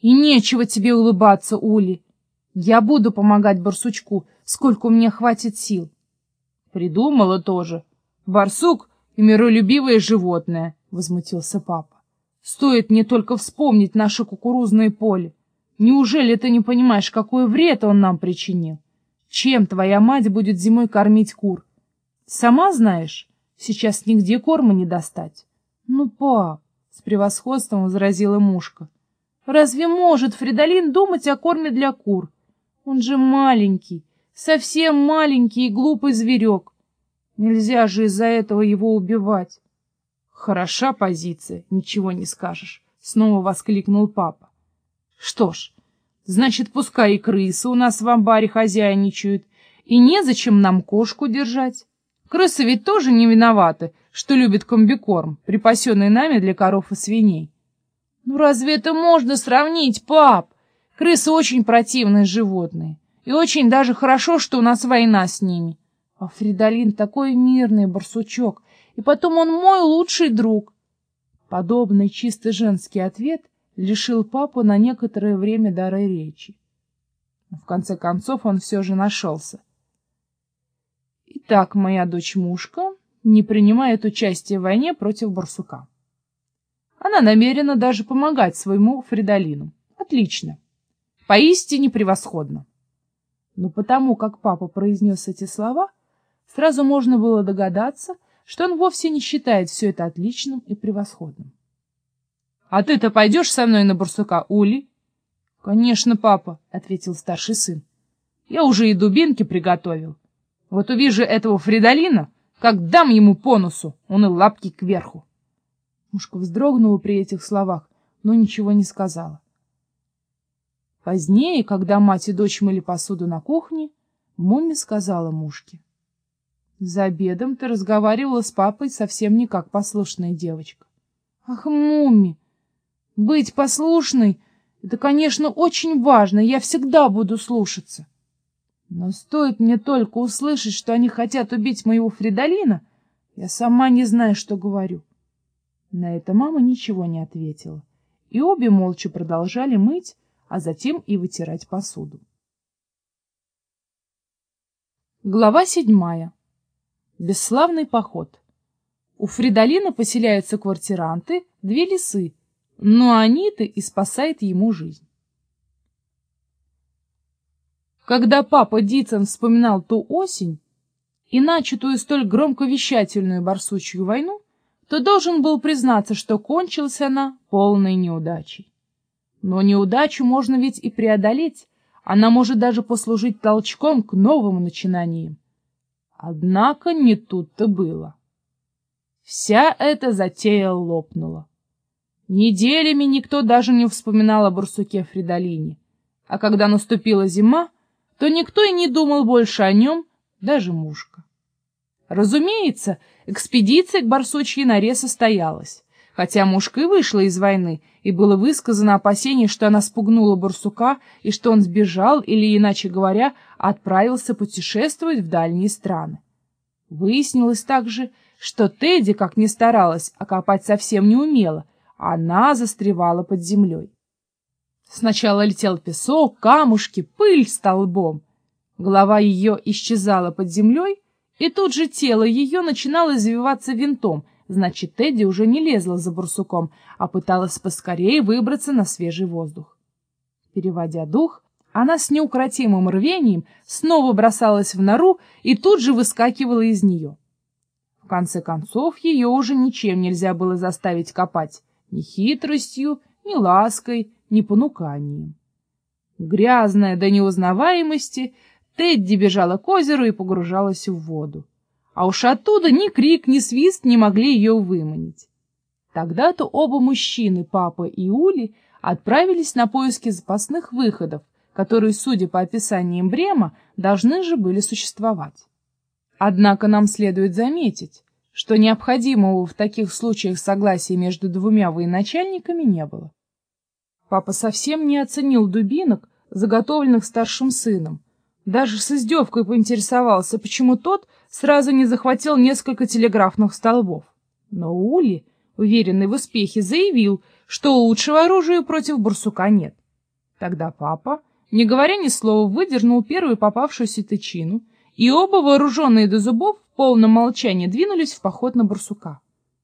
И нечего тебе улыбаться, Ули. Я буду помогать барсучку, сколько у меня хватит сил. Придумала тоже. Барсук и миролюбивое животное, — возмутился папа. Стоит мне только вспомнить наше кукурузное поле. Неужели ты не понимаешь, какой вред он нам причинил? Чем твоя мать будет зимой кормить кур? Сама знаешь, сейчас нигде корма не достать. Ну, пап, — с превосходством возразила мушка, — разве может Фридолин думать о корме для кур? Он же маленький, совсем маленький и глупый зверек. Нельзя же из-за этого его убивать. Хороша позиция, ничего не скажешь, — снова воскликнул папа. Что ж, значит, пускай и крысы у нас в амбаре хозяйничают, и незачем нам кошку держать. Крысы ведь тоже не виноваты, что любят комбикорм, припасенный нами для коров и свиней. Ну разве это можно сравнить, пап? Крысы очень противные животные. И очень даже хорошо, что у нас война с ними. А Фридолин такой мирный барсучок. И потом он мой лучший друг. Подобный чисто женский ответ лишил папу на некоторое время дара речи. Но в конце концов он все же нашелся. Итак, моя дочь-мушка не принимает участие в войне против барсука. Она намерена даже помогать своему Фридолину. Отлично. Поистине превосходно. Но потому, как папа произнес эти слова, сразу можно было догадаться, что он вовсе не считает все это отличным и превосходным. — А ты-то пойдешь со мной на барсука, Ули? — Конечно, папа, — ответил старший сын. — Я уже и дубинки приготовил. Вот увижу этого Фридолина, как дам ему по носу, он и лапки кверху. Мушка вздрогнула при этих словах, но ничего не сказала. Позднее, когда мать и дочь мыли посуду на кухне, Мумми сказала мушке. — За обедом ты разговаривала с папой совсем не как послушная девочка. — Ах, Мумми, быть послушной — это, конечно, очень важно, я всегда буду слушаться. Но стоит мне только услышать, что они хотят убить моего Фридолина, я сама не знаю, что говорю. На это мама ничего не ответила, и обе молча продолжали мыть, а затем и вытирать посуду. Глава седьмая. Бесславный поход. У Фридолина поселяются квартиранты, две лисы, но они-то и спасают ему жизнь. Когда папа Дитсон вспоминал ту осень и начатую столь громковещательную барсучью войну, то должен был признаться, что кончилась она полной неудачей. Но неудачу можно ведь и преодолеть, она может даже послужить толчком к новым начинаниям. Однако не тут-то было. Вся эта затея лопнула. Неделями никто даже не вспоминал о барсуке Фридолине, а когда наступила зима, то никто и не думал больше о нем, даже мушка. Разумеется, экспедиция к барсучьей норе состоялась хотя мушка и вышла из войны, и было высказано опасение, что она спугнула барсука, и что он сбежал, или, иначе говоря, отправился путешествовать в дальние страны. Выяснилось также, что Тедди, как ни старалась, окопать совсем не умела, она застревала под землей. Сначала летел песок, камушки, пыль столбом. Голова ее исчезала под землей, и тут же тело ее начинало извиваться винтом — Значит, Тедди уже не лезла за барсуком, а пыталась поскорее выбраться на свежий воздух. Переводя дух, она с неукротимым рвением снова бросалась в нору и тут же выскакивала из нее. В конце концов, ее уже ничем нельзя было заставить копать, ни хитростью, ни лаской, ни понуканием. Грязная до неузнаваемости, Тедди бежала к озеру и погружалась в воду а уж оттуда ни крик, ни свист не могли ее выманить. Тогда-то оба мужчины, папа и Ули, отправились на поиски запасных выходов, которые, судя по описаниям Брема, должны же были существовать. Однако нам следует заметить, что необходимого в таких случаях согласия между двумя военачальниками не было. Папа совсем не оценил дубинок, заготовленных старшим сыном, даже с издевкой поинтересовался, почему тот сразу не захватил несколько телеграфных столбов. Но Ули, уверенный в успехе, заявил, что лучшего оружия против барсука нет. Тогда папа, не говоря ни слова, выдернул первую попавшуюся тычину, и оба, вооруженные до зубов, в полном молчании двинулись в поход на барсука.